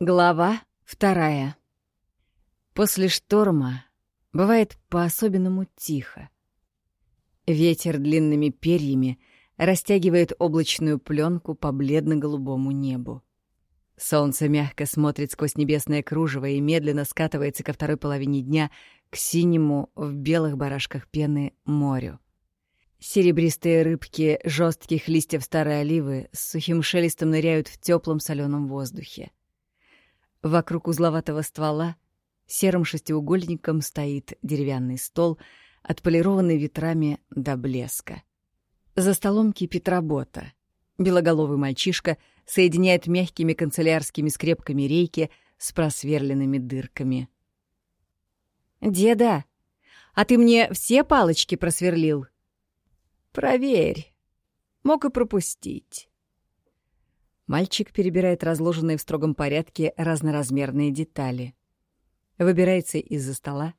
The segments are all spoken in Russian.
Глава вторая. После шторма бывает по-особенному тихо. Ветер длинными перьями растягивает облачную пленку по бледно-голубому небу. Солнце мягко смотрит сквозь небесное кружево и медленно скатывается ко второй половине дня к синему в белых барашках пены морю. Серебристые рыбки жестких листьев старой оливы с сухим шелестом ныряют в теплом соленом воздухе. Вокруг узловатого ствола серым шестиугольником стоит деревянный стол, отполированный ветрами до блеска. За столом кипит работа. Белоголовый мальчишка соединяет мягкими канцелярскими скрепками рейки с просверленными дырками. «Деда, а ты мне все палочки просверлил?» «Проверь. Мог и пропустить». Мальчик перебирает разложенные в строгом порядке разноразмерные детали. Выбирается из-за стола,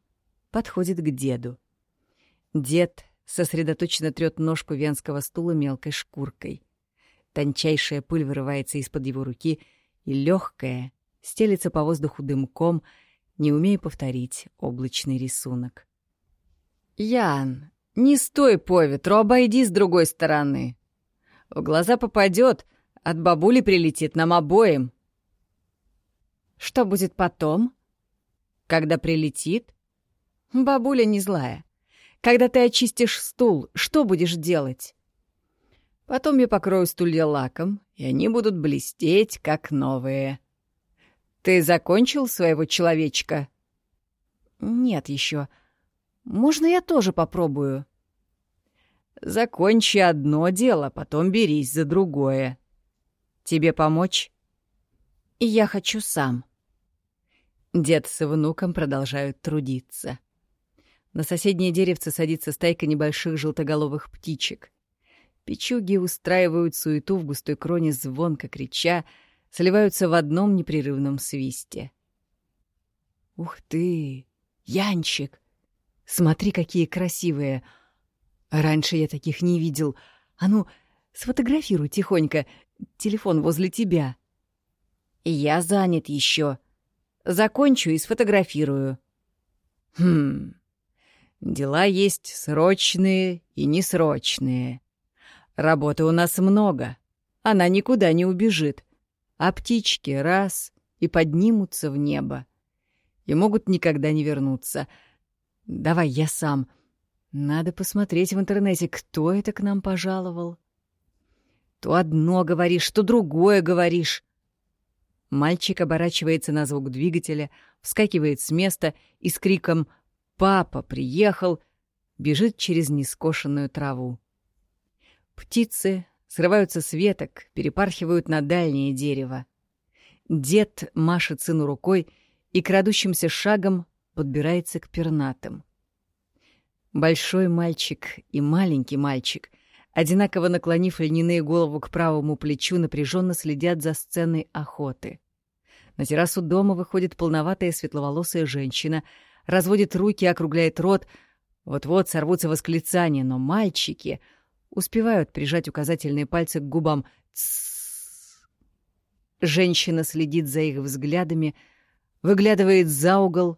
подходит к деду. Дед сосредоточенно трёт ножку венского стула мелкой шкуркой. Тончайшая пыль вырывается из-под его руки, и легкая стелится по воздуху дымком, не умея повторить облачный рисунок. «Ян, не стой по ветру, обойди с другой стороны. В глаза попадет, от бабули прилетит нам обоим. Что будет потом? Когда прилетит? Бабуля не злая. Когда ты очистишь стул, что будешь делать? Потом я покрою стулья лаком, и они будут блестеть, как новые. Ты закончил своего человечка? Нет еще. Можно я тоже попробую? Закончи одно дело, потом берись за другое. Тебе помочь?» «Я хочу сам». Дед с внуком продолжают трудиться. На соседнее деревце садится стайка небольших желтоголовых птичек. Печуги устраивают суету в густой кроне, звонко крича, сливаются в одном непрерывном свисте. «Ух ты! Янчик! Смотри, какие красивые! Раньше я таких не видел. А ну, сфотографируй тихонько, Телефон возле тебя. Я занят еще. Закончу и сфотографирую. Хм. Дела есть срочные и несрочные. Работы у нас много. Она никуда не убежит. А птички раз и поднимутся в небо. И могут никогда не вернуться. Давай я сам. Надо посмотреть в интернете, кто это к нам пожаловал. То одно говоришь, то другое говоришь. Мальчик оборачивается на звук двигателя, вскакивает с места и с криком «Папа приехал!» бежит через нескошенную траву. Птицы срываются с веток, перепархивают на дальнее дерево. Дед машет сыну рукой и крадущимся шагом подбирается к пернатым. Большой мальчик и маленький мальчик одинаково наклонив льняные голову к правому плечу, напряженно следят за сценой охоты. На террасу дома выходит полноватая светловолосая женщина, разводит руки, округляет рот. Вот-вот сорвутся восклицания, но мальчики успевают прижать указательные пальцы к губам. Женщина следит за их взглядами, выглядывает за угол,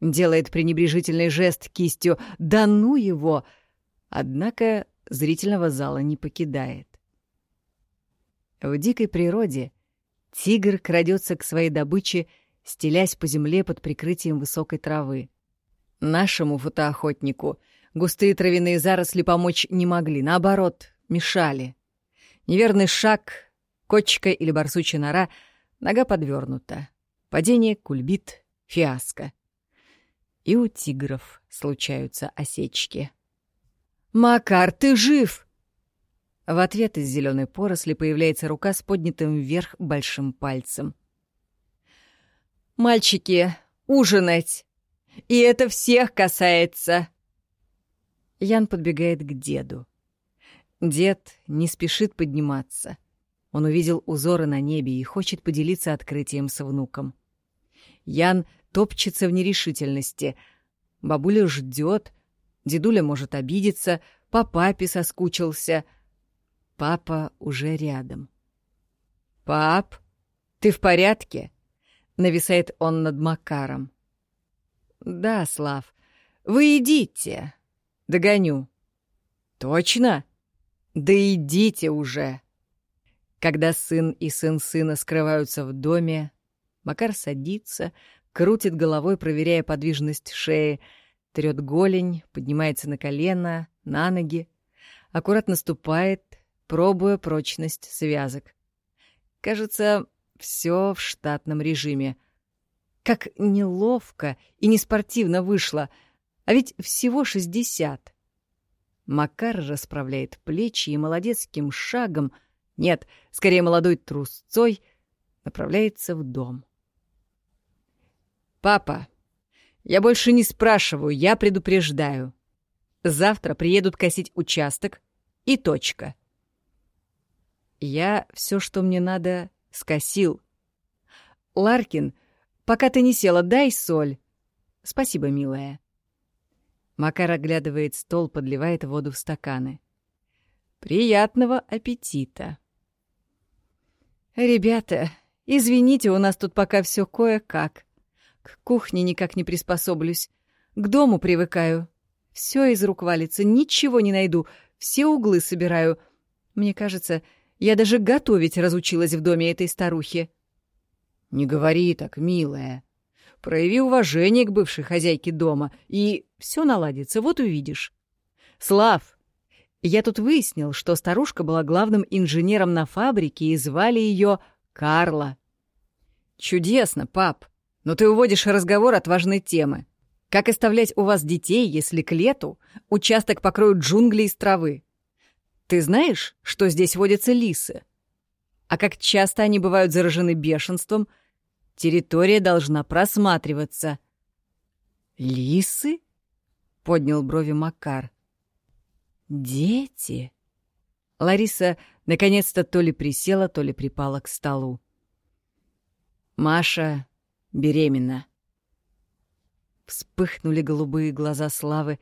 делает пренебрежительный жест кистью «Да ну его!» Однако зрительного зала не покидает. В дикой природе тигр крадется к своей добыче, стелясь по земле под прикрытием высокой травы. Нашему фотоохотнику густые травяные заросли помочь не могли, наоборот, мешали. Неверный шаг, кочка или барсучья нора, нога подвернута. Падение, кульбит, фиаско. И у тигров случаются осечки. «Макар, ты жив!» В ответ из зеленой поросли появляется рука с поднятым вверх большим пальцем. «Мальчики, ужинать! И это всех касается!» Ян подбегает к деду. Дед не спешит подниматься. Он увидел узоры на небе и хочет поделиться открытием с внуком. Ян топчется в нерешительности. Бабуля ждет, Дедуля может обидеться, по папе соскучился. Папа уже рядом. «Пап, ты в порядке? Нависает он над Макаром. «Да, Слав, вы идите. Догоню». «Точно? Да идите уже!» Когда сын и сын сына скрываются в доме, Макар садится, крутит головой, проверяя подвижность шеи, трёт голень, поднимается на колено, на ноги, аккуратно ступает, пробуя прочность связок. Кажется, все в штатном режиме. Как неловко и неспортивно вышло, а ведь всего шестьдесят. Макар расправляет плечи и молодецким шагом, нет, скорее молодой трусцой, направляется в дом. «Папа, я больше не спрашиваю, я предупреждаю. Завтра приедут косить участок и точка. Я все, что мне надо, скосил. Ларкин, пока ты не села, дай соль. Спасибо, милая. Макар оглядывает стол, подливает воду в стаканы. Приятного аппетита. Ребята, извините, у нас тут пока все кое-как. К кухне никак не приспособлюсь. К дому привыкаю. Все из рук валится, ничего не найду. Все углы собираю. Мне кажется, я даже готовить разучилась в доме этой старухи. Не говори так, милая. Прояви уважение к бывшей хозяйке дома, и все наладится, вот увидишь. Слав, я тут выяснил, что старушка была главным инженером на фабрике, и звали ее Карла. Чудесно, пап. Но ты уводишь разговор от важной темы. Как оставлять у вас детей, если к лету участок покроют джунгли из травы? Ты знаешь, что здесь водятся лисы? А как часто они бывают заражены бешенством, территория должна просматриваться. «Лисы?» — поднял брови Макар. «Дети?» Лариса наконец-то то ли присела, то ли припала к столу. Маша беременна. Вспыхнули голубые глаза Славы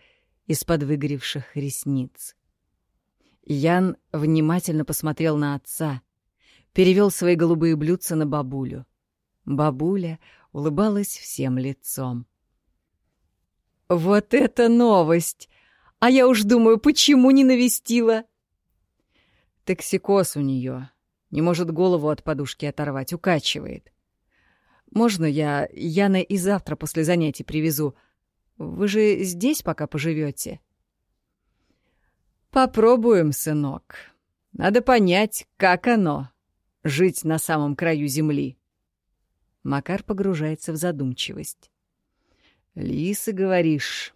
из-под выгоревших ресниц. Ян внимательно посмотрел на отца, перевел свои голубые блюдца на бабулю. Бабуля улыбалась всем лицом. «Вот это новость! А я уж думаю, почему не навестила?» Токсикоз у нее. Не может голову от подушки оторвать, укачивает. Можно я Яна и завтра после занятий привезу? Вы же здесь пока поживете? Попробуем, сынок. Надо понять, как оно — жить на самом краю земли. Макар погружается в задумчивость. Лисы, говоришь,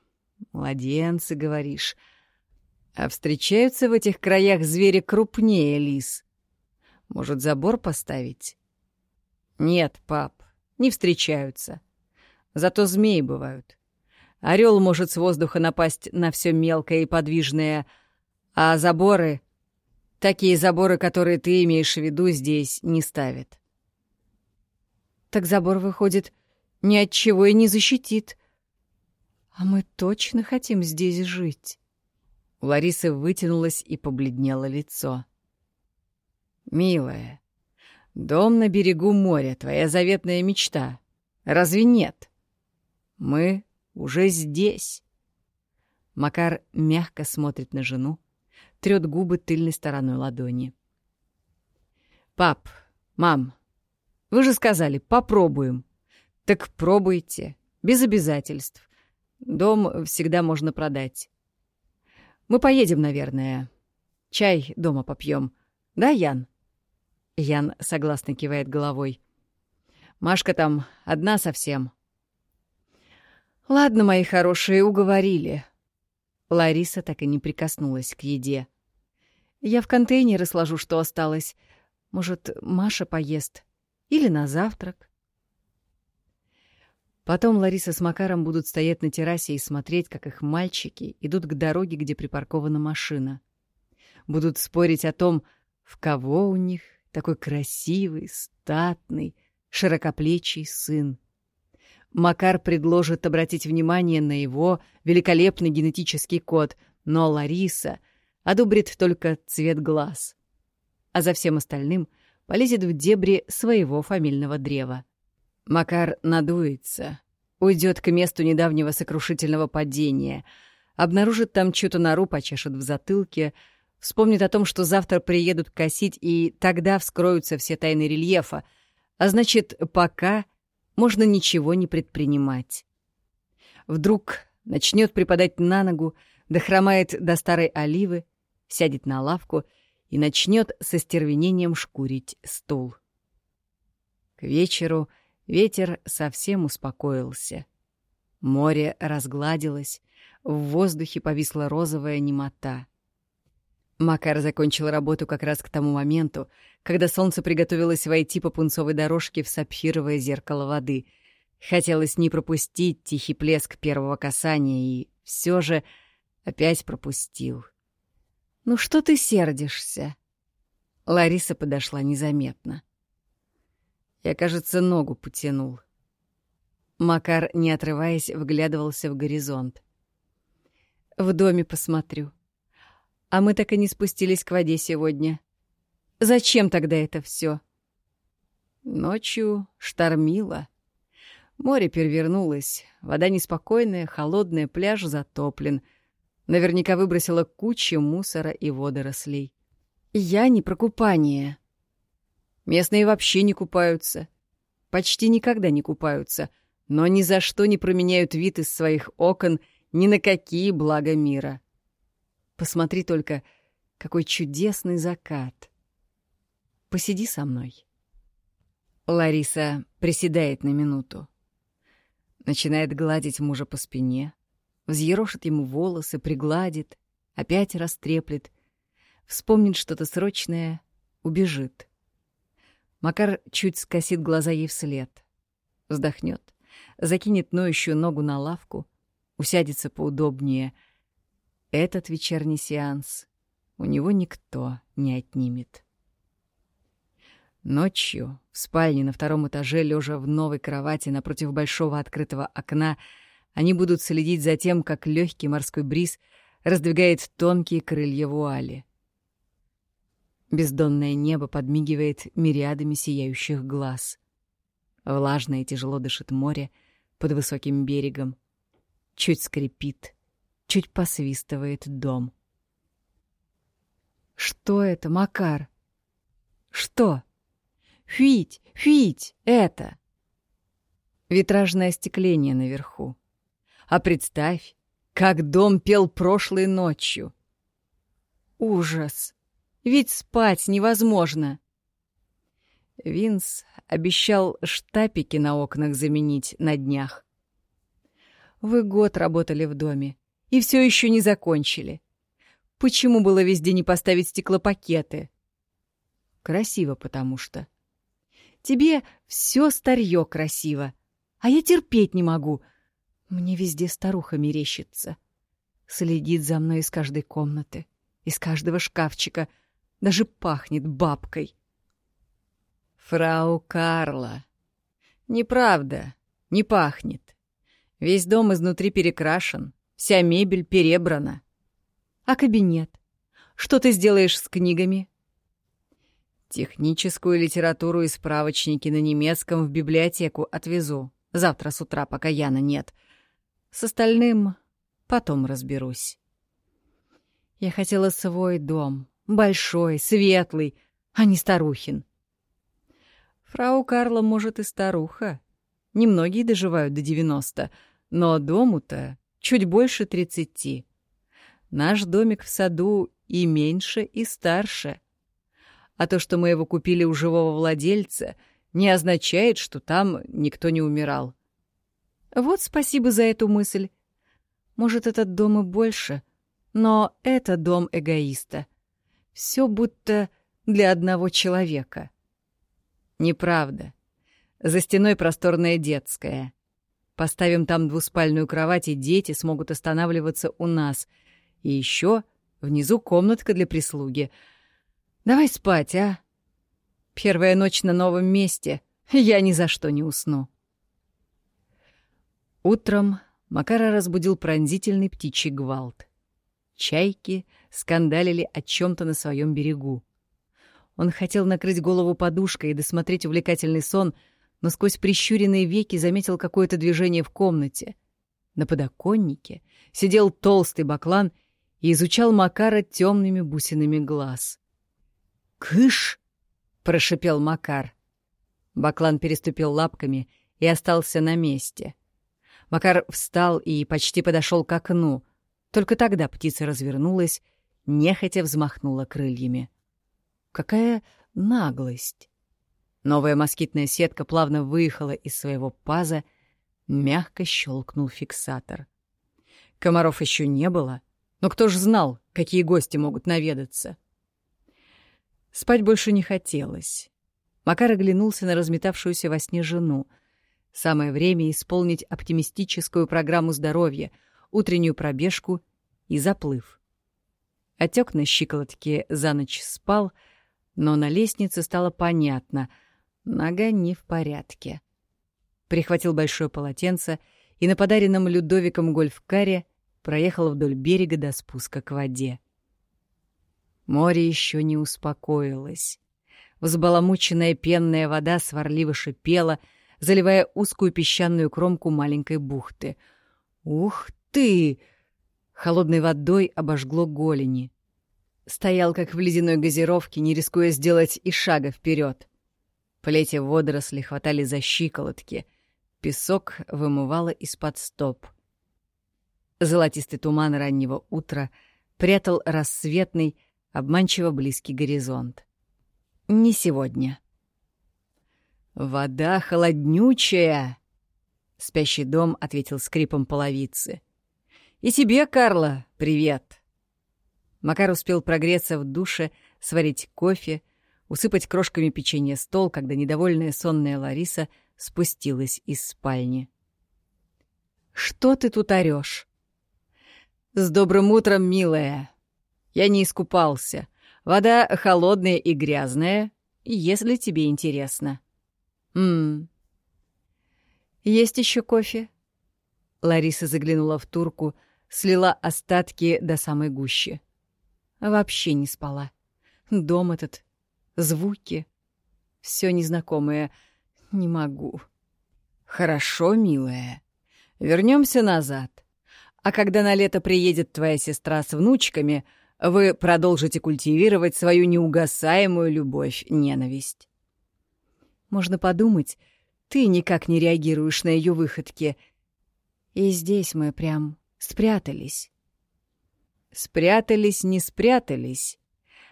младенцы, говоришь. А встречаются в этих краях звери крупнее лис. Может, забор поставить? Нет, пап, не встречаются. Зато змеи бывают. Орел может с воздуха напасть на все мелкое и подвижное, а заборы... Такие заборы, которые ты имеешь в виду, здесь не ставят. Так забор, выходит, ни от чего и не защитит. А мы точно хотим здесь жить. У Ларисы вытянулось и побледнело лицо. «Милая, Дом на берегу моря — твоя заветная мечта. Разве нет? Мы уже здесь. Макар мягко смотрит на жену, трёт губы тыльной стороной ладони. «Пап, мам, вы же сказали, попробуем. Так пробуйте, без обязательств. Дом всегда можно продать. Мы поедем, наверное. Чай дома попьем. Да, Ян?» Ян согласно кивает головой. Машка там одна совсем. Ладно, мои хорошие, уговорили. Лариса так и не прикоснулась к еде. Я в контейнеры сложу, что осталось. Может, Маша поест? Или на завтрак? Потом Лариса с Макаром будут стоять на террасе и смотреть, как их мальчики идут к дороге, где припаркована машина. Будут спорить о том, в кого у них такой красивый, статный, широкоплечий сын. Макар предложит обратить внимание на его великолепный генетический код, но Лариса одобрит только цвет глаз, а за всем остальным полезет в дебри своего фамильного древа. Макар надуется, уйдет к месту недавнего сокрушительного падения, обнаружит там чью-то нору, почешет в затылке, вспомнит о том, что завтра приедут косить, и тогда вскроются все тайны рельефа, а значит, пока можно ничего не предпринимать. Вдруг начнет припадать на ногу, дохромает до старой оливы, сядет на лавку и начнет со стервенением шкурить стул. К вечеру ветер совсем успокоился. Море разгладилось, в воздухе повисла розовая немота. Макар закончил работу как раз к тому моменту, когда солнце приготовилось войти по пунцовой дорожке в сапфировое зеркало воды. Хотелось не пропустить тихий плеск первого касания, и все же опять пропустил. «Ну что ты сердишься?» Лариса подошла незаметно. Я, кажется, ногу потянул. Макар, не отрываясь, вглядывался в горизонт. «В доме посмотрю. А мы так и не спустились к воде сегодня. Зачем тогда это все? Ночью штормило. Море перевернулось, вода неспокойная, холодная, пляж затоплен. Наверняка выбросила кучу мусора и водорослей. Я не про купание. Местные вообще не купаются. Почти никогда не купаются, но ни за что не променяют вид из своих окон ни на какие блага мира. Посмотри только, какой чудесный закат. Посиди со мной. Лариса приседает на минуту. Начинает гладить мужа по спине, взъерошит ему волосы, пригладит, опять растреплет, вспомнит что-то срочное, убежит. Макар чуть скосит глаза ей вслед. Вздохнет, закинет ноющую ногу на лавку, усядется поудобнее. Этот вечерний сеанс у него никто не отнимет. Ночью в спальне на втором этаже, лежа в новой кровати напротив большого открытого окна, они будут следить за тем, как легкий морской бриз раздвигает тонкие крылья вуали. Бездонное небо подмигивает мириадами сияющих глаз. Влажно и тяжело дышит море под высоким берегом. Чуть скрипит, чуть посвистывает дом. «Что это, Макар? Что? Фить, фить, это!» Витражное остекление наверху. А представь, как дом пел прошлой ночью. Ужас! Ведь спать невозможно. Винс обещал штапики на окнах заменить на днях. Вы год работали в доме и все еще не закончили. Почему было везде не поставить стеклопакеты? Красиво, потому что. Тебе все старье красиво, а я терпеть не могу. Мне везде старуха мерещится. Следит за мной из каждой комнаты, из каждого шкафчика — даже пахнет бабкой. Фрау Карла. Неправда, не пахнет. Весь дом изнутри перекрашен, вся мебель перебрана. А кабинет? Что ты сделаешь с книгами? Техническую литературу и справочники на немецком в библиотеку отвезу. Завтра с утра, пока Яна нет. С остальным потом разберусь. Я хотела свой дом, Большой, светлый, а не старухин. Фрау Карла, может, и старуха. Немногие доживают до девяносто, но дому-то чуть больше тридцати. Наш домик в саду и меньше, и старше. А то, что мы его купили у живого владельца, не означает, что там никто не умирал. Вот спасибо за эту мысль. Может, этот дом и больше, но это дом эгоиста — все будто для одного человека. Неправда. За стеной просторная детская. Поставим там двуспальную кровать, и дети смогут останавливаться у нас. И еще внизу комнатка для прислуги. Давай спать, а? Первая ночь на новом месте. Я ни за что не усну. Утром Макара разбудил пронзительный птичий гвалт. Чайки скандалили о чем-то на своем берегу. Он хотел накрыть голову подушкой и досмотреть увлекательный сон, но сквозь прищуренные веки заметил какое-то движение в комнате. На подоконнике сидел толстый баклан и изучал Макара темными бусинами глаз. «Кыш!» — прошипел Макар. Баклан переступил лапками и остался на месте. Макар встал и почти подошел к окну. Только тогда птица развернулась, нехотя взмахнула крыльями. Какая наглость! Новая москитная сетка плавно выехала из своего паза, мягко щелкнул фиксатор. Комаров еще не было, но кто ж знал, какие гости могут наведаться? Спать больше не хотелось. Макар оглянулся на разметавшуюся во сне жену. Самое время исполнить оптимистическую программу здоровья, утреннюю пробежку и заплыв. Отек на щиколотке за ночь спал, но на лестнице стало понятно — нога не в порядке. Прихватил большое полотенце и на подаренном Людовиком гольф-каре проехал вдоль берега до спуска к воде. Море еще не успокоилось. Взбаламученная пенная вода сварливо шипела, заливая узкую песчаную кромку маленькой бухты. «Ух ты!» Холодной водой обожгло голени. Стоял, как в ледяной газировке, не рискуя сделать и шага вперед. Плети водоросли хватали за щиколотки. Песок вымывало из-под стоп. Золотистый туман раннего утра прятал рассветный, обманчиво близкий горизонт. Не сегодня. «Вода холоднючая!» Спящий дом ответил скрипом половицы. «И тебе, Карла, привет!» Макар успел прогреться в душе, сварить кофе, усыпать крошками печенье стол, когда недовольная сонная Лариса спустилась из спальни. «Что ты тут орёшь?» «С добрым утром, милая!» «Я не искупался. Вода холодная и грязная, если тебе интересно». «Ммм...» «Есть еще кофе?» Лариса заглянула в турку, слила остатки до самой гущи. Вообще не спала. Дом этот звуки. Все незнакомое. Не могу. Хорошо, милая. Вернемся назад. А когда на лето приедет твоя сестра с внучками, вы продолжите культивировать свою неугасаемую любовь-ненависть. Можно подумать, ты никак не реагируешь на ее выходки. И здесь мы прям спрятались. Спрятались, не спрятались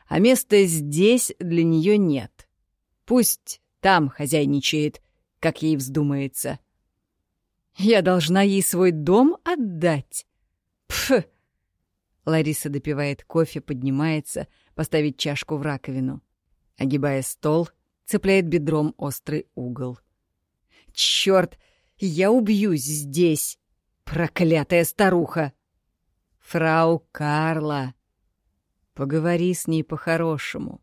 а места здесь для нее нет. Пусть там хозяйничает, как ей вздумается. Я должна ей свой дом отдать? Пф! Лариса допивает кофе, поднимается, поставить чашку в раковину. Огибая стол, цепляет бедром острый угол. Черт, я убьюсь здесь, проклятая старуха! Фрау Карла, Поговори с ней по-хорошему.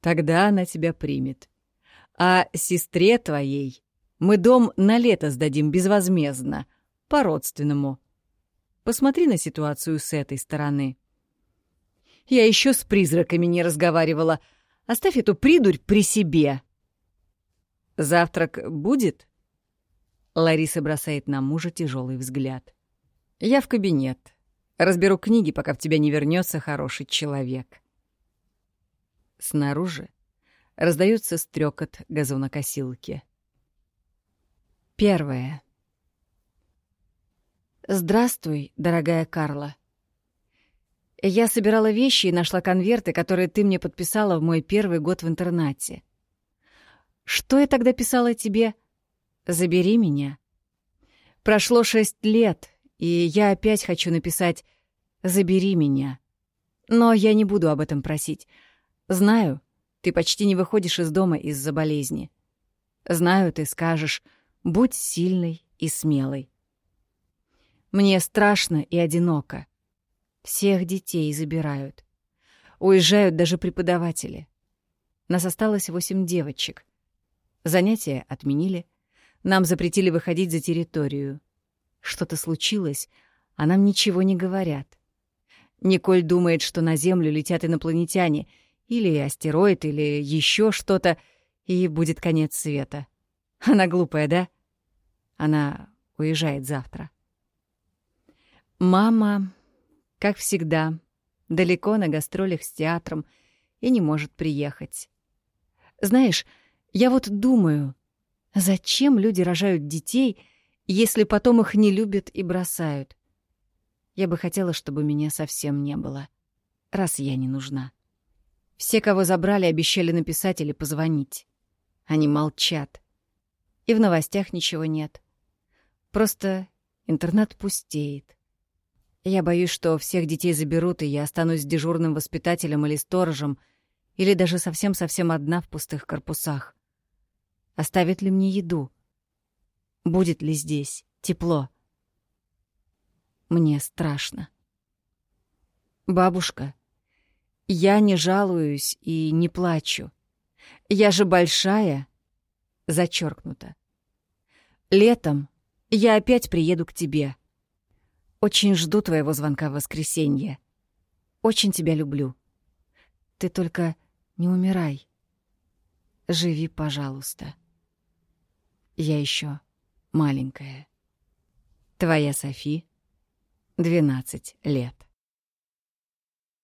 Тогда она тебя примет. А сестре твоей мы дом на лето сдадим безвозмездно, по-родственному. Посмотри на ситуацию с этой стороны. Я еще с призраками не разговаривала. Оставь эту придурь при себе. Завтрак будет? Лариса бросает на мужа тяжелый взгляд. Я в кабинет. Разберу книги, пока в тебя не вернется хороший человек. Снаружи раздается стрекот газонокосилки. Первое. Здравствуй, дорогая Карла. Я собирала вещи и нашла конверты, которые ты мне подписала в мой первый год в интернате. Что я тогда писала тебе? Забери меня. Прошло шесть лет, и я опять хочу написать «Забери меня». Но я не буду об этом просить. Знаю, ты почти не выходишь из дома из-за болезни. Знаю, ты скажешь «Будь сильной и смелой». Мне страшно и одиноко. Всех детей забирают. Уезжают даже преподаватели. Нас осталось восемь девочек. Занятия отменили. Нам запретили выходить за территорию. Что-то случилось, а нам ничего не говорят. Николь думает, что на Землю летят инопланетяне, или астероид, или еще что-то, и будет конец света. Она глупая, да? Она уезжает завтра. Мама, как всегда, далеко на гастролях с театром и не может приехать. Знаешь, я вот думаю, зачем люди рожают детей, если потом их не любят и бросают? Я бы хотела, чтобы меня совсем не было, раз я не нужна. Все, кого забрали, обещали написать или позвонить. Они молчат. И в новостях ничего нет. Просто интернет пустеет. Я боюсь, что всех детей заберут, и я останусь дежурным воспитателем или сторожем, или даже совсем-совсем одна в пустых корпусах. Оставят ли мне еду? Будет ли здесь тепло? Мне страшно. Бабушка, я не жалуюсь и не плачу. Я же большая, зачеркнуто. Летом я опять приеду к тебе. Очень жду твоего звонка в воскресенье. Очень тебя люблю. Ты только не умирай. Живи, пожалуйста. Я еще маленькая. Твоя Софи, 12 лет.